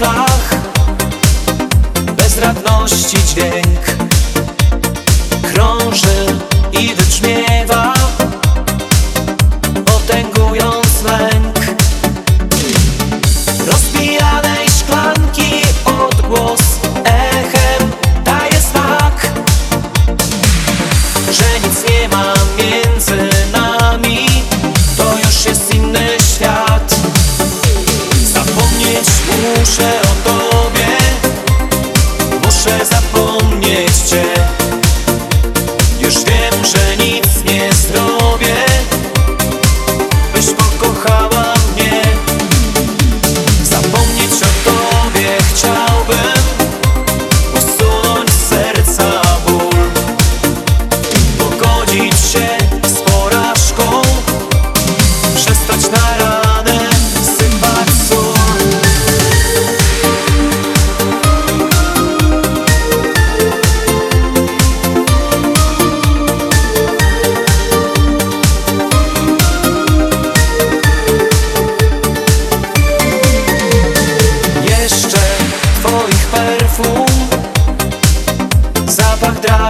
oczach Bezradności dźwięk Krąży i wybrzmiewa Potęgując lęk. Rozbijanej szklanki odgłos Echem daje znak Że nic nie ma. Muszę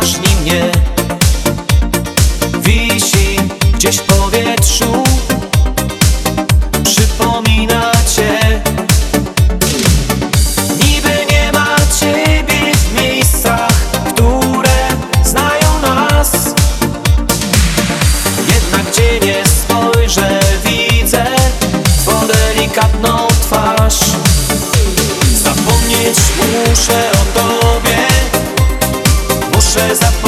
Drażni mnie zawsze zapomnę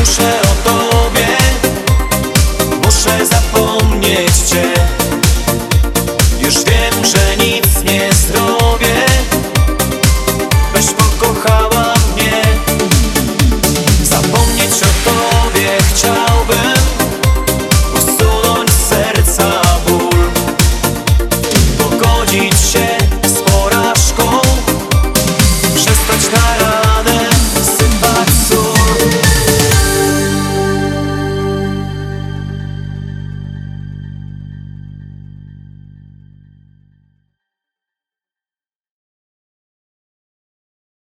muszę o tobie, muszę